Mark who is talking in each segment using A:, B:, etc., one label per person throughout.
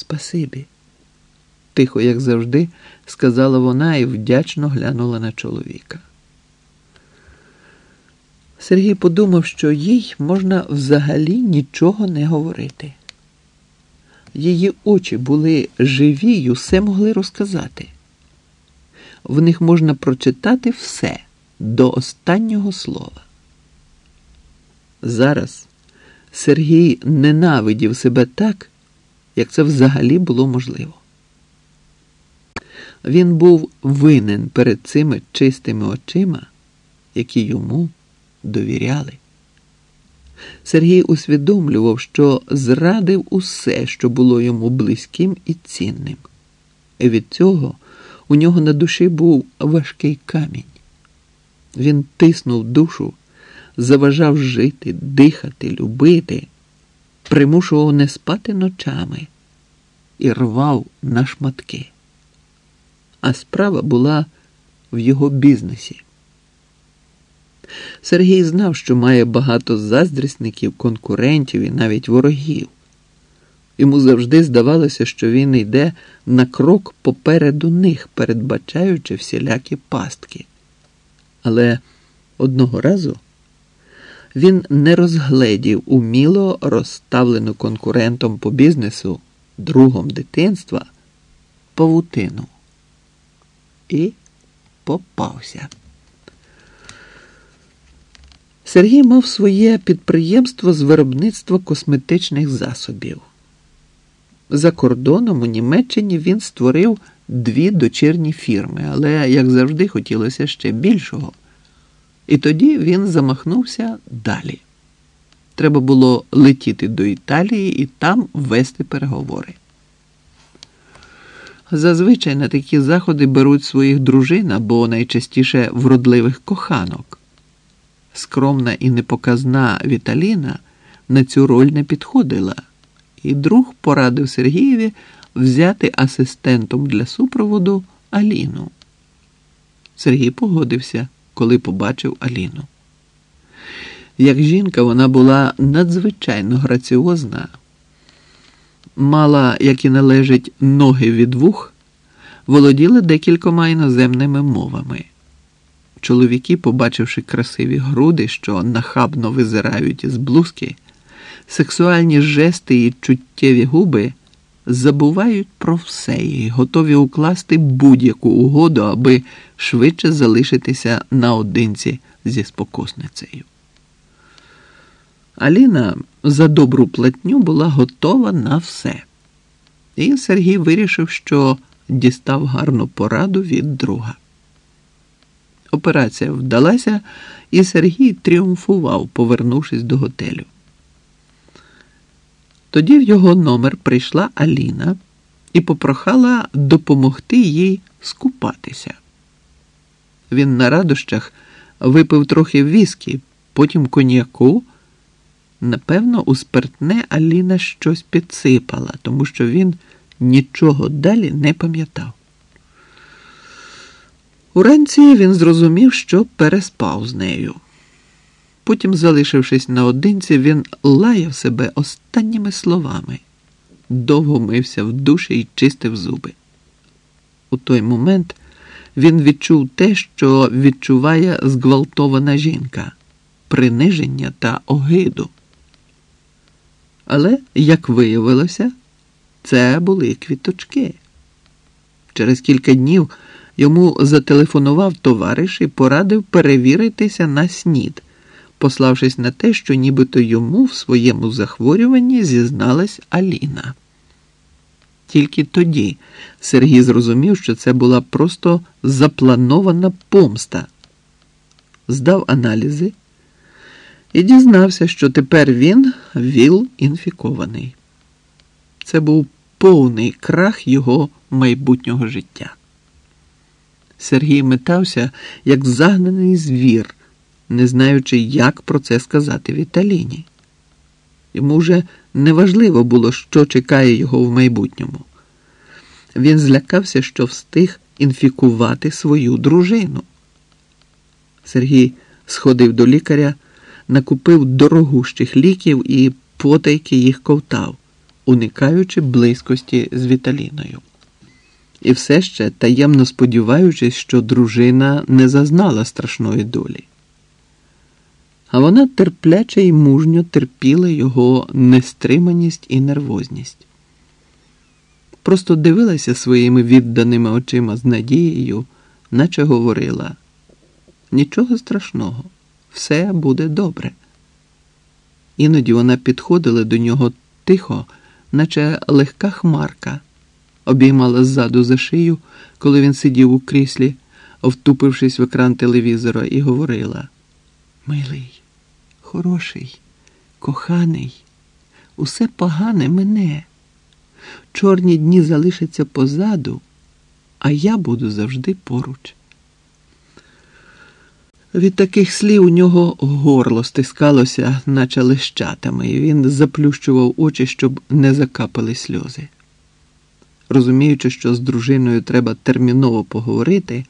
A: Спасибі, тихо, як завжди, сказала вона і вдячно глянула на чоловіка. Сергій подумав, що їй можна взагалі нічого не говорити. Її очі були живі й усе могли розказати. В них можна прочитати все до останнього слова. Зараз Сергій ненавидів себе так, як це взагалі було можливо. Він був винен перед цими чистими очима, які йому довіряли. Сергій усвідомлював, що зрадив усе, що було йому близьким і цінним. І від цього у нього на душі був важкий камінь. Він тиснув душу, заважав жити, дихати, любити, примушував не спати ночами і рвав на шматки. А справа була в його бізнесі. Сергій знав, що має багато заздрісників, конкурентів і навіть ворогів. Йому завжди здавалося, що він йде на крок попереду них, передбачаючи всілякі пастки. Але одного разу він не розгледів уміло розставлену конкурентом по бізнесу, другом дитинства, павутину і попався. Сергій мав своє підприємство з виробництва косметичних засобів. За кордоном у Німеччині він створив дві дочірні фірми, але, як завжди, хотілося ще більшого. І тоді він замахнувся далі. Треба було летіти до Італії і там вести переговори. Зазвичай на такі заходи беруть своїх дружин або найчастіше вродливих коханок. Скромна і непоказна Віталіна на цю роль не підходила, і друг порадив Сергієві взяти асистентом для супроводу Аліну. Сергій погодився, коли побачив Аліну. Як жінка, вона була надзвичайно граціозна, мала, як і належить, ноги від вух, володіла декількома іноземними мовами. Чоловіки, побачивши красиві груди, що нахабно визирають із блузки, сексуальні жести і чуттєві губи забувають про все і готові укласти будь-яку угоду, аби швидше залишитися наодинці зі спокусницею. Аліна за добру платню була готова на все. І Сергій вирішив, що дістав гарну пораду від друга. Операція вдалася, і Сергій тріумфував, повернувшись до готелю. Тоді в його номер прийшла Аліна і попрохала допомогти їй скупатися. Він на радощах випив трохи віскі, потім коньяку. Напевно, у спиртне Аліна щось підсипала, тому що він нічого далі не пам'ятав. Уранці він зрозумів, що переспав з нею. Потім, залишившись наодинці, він лаяв себе останніми словами, довго мився в душі і чистив зуби. У той момент він відчув те, що відчуває зґвалтована жінка приниження та огиду. Але, як виявилося, це були квіточки. Через кілька днів йому зателефонував товариш і порадив перевіритися на снід, пославшись на те, що нібито йому в своєму захворюванні зізналась Аліна. Тільки тоді Сергій зрозумів, що це була просто запланована помста. Здав аналізи і дізнався, що тепер він ВІЛ інфікований. Це був повний крах його майбутнього життя. Сергій метався, як загнаний звір, не знаючи, як про це сказати Віталіні. Йому вже неважливо було, що чекає його в майбутньому. Він злякався, що встиг інфікувати свою дружину. Сергій сходив до лікаря, накупив дорогущих ліків і потайки їх ковтав уникаючи близькості з Віталіною. І все ще таємно сподіваючись, що дружина не зазнала страшної долі. А вона терпляче і мужньо терпіла його нестриманість і нервозність. Просто дивилася своїми відданими очима з надією, наче говорила: нічого страшного, все буде добре. Іноді вона підходила до нього тихо, наче легка хмарка, обіймала ззаду за шию, коли він сидів у кріслі, втупившись в екран телевізора, і говорила: Милий, хороший, коханий, усе погане мене. Чорні дні залишаться позаду, а я буду завжди поруч. Від таких слів у нього горло стискалося, наче лещатами, і він заплющував очі, щоб не закапали сльози. Розуміючи, що з дружиною треба терміново поговорити,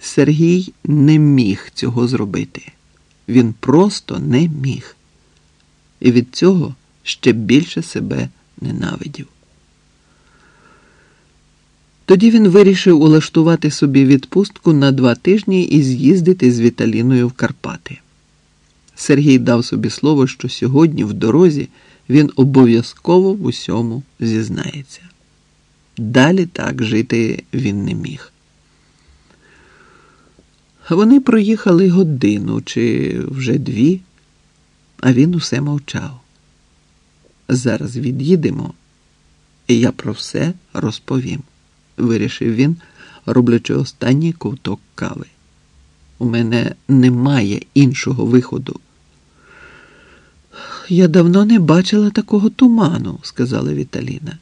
A: Сергій не міг цього зробити. Він просто не міг. І від цього ще більше себе ненавидів. Тоді він вирішив улаштувати собі відпустку на два тижні і з'їздити з Віталіною в Карпати. Сергій дав собі слово, що сьогодні в дорозі він обов'язково в усьому зізнається. Далі так жити він не міг. Вони проїхали годину чи вже дві, а він усе мовчав. Зараз від'їдемо, і я про все розповім вирішив він, роблячи останній ковток кави. У мене немає іншого виходу. Я давно не бачила такого туману, сказала Віталіна.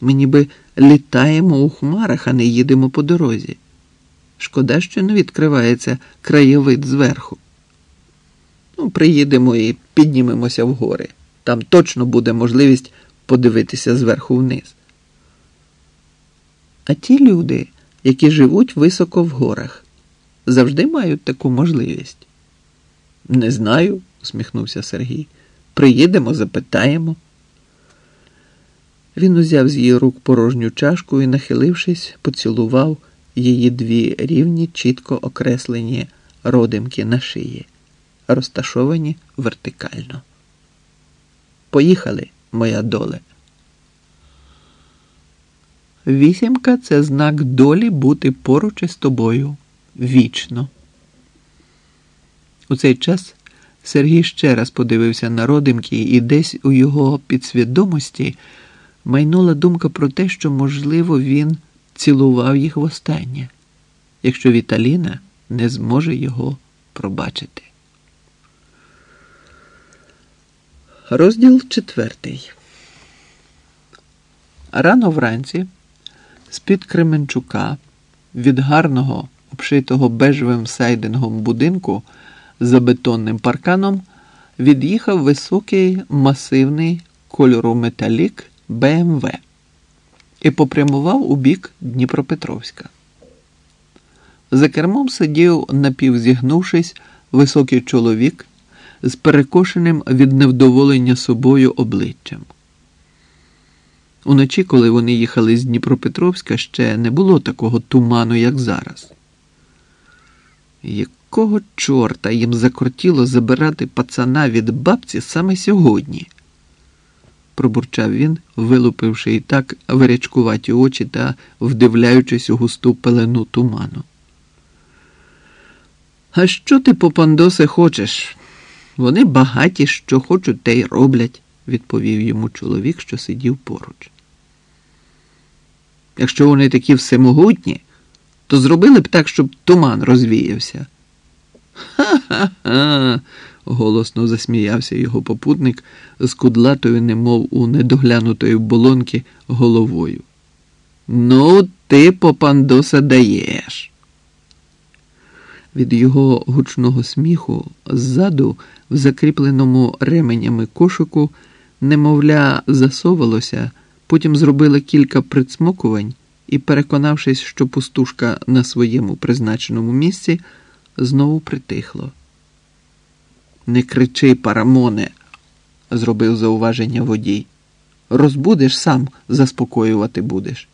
A: Ми ніби літаємо у хмарах, а не їдемо по дорозі. Шкода, що не відкривається краєвид зверху. Ну, приїдемо і піднімемося в гори. Там точно буде можливість подивитися зверху вниз. А ті люди, які живуть високо в горах, завжди мають таку можливість. Не знаю, усміхнувся Сергій. Приїдемо, запитаємо. Він узяв з її рук порожню чашку і, нахилившись, поцілував її дві рівні, чітко окреслені родимки на шиї, розташовані вертикально. Поїхали, моя доле. Вісімка це знак долі бути поруч із тобою вічно. У цей час Сергій ще раз подивився на родимки, і десь у його підсвідомості майнула думка про те, що, можливо, він цілував їх востаннє, якщо Віталіна не зможе його пробачити. Розділ четвертий. Рано вранці з-під Кременчука від гарного, обшитого бежевим сайдингом будинку за бетонним парканом від'їхав високий масивний кольору металік БМВ і попрямував у бік Дніпропетровська. За кермом сидів, напівзігнувшись, високий чоловік з перекошеним від невдоволення собою обличчям. Уночі, коли вони їхали з Дніпропетровська, ще не було такого туману, як зараз. Якого чорта їм закортіло забирати пацана від бабці саме сьогодні? Пробурчав він, вилупивши і так вирячкуваті очі та вдивляючись у густу пелену туману. А що ти, попандосе, хочеш? Вони багаті, що хочуть, те й роблять відповів йому чоловік, що сидів поруч. Якщо вони такі всемогутні, то зробили б так, щоб туман розвіявся. Ха-ха-ха, голосно засміявся його попутник з кудлатою, немов у недоглянутої болонки головою. Ну, ти, попандоса, даєш. Від його гучного сміху ззаду, в закріпленому ременями кошику, немовля, засовалося, потім зробила кілька прицмокувань і, переконавшись, що пустушка на своєму призначеному місці, знову притихло. Не кричи, парамоне, зробив зауваження водій. Розбудеш сам заспокоювати будеш.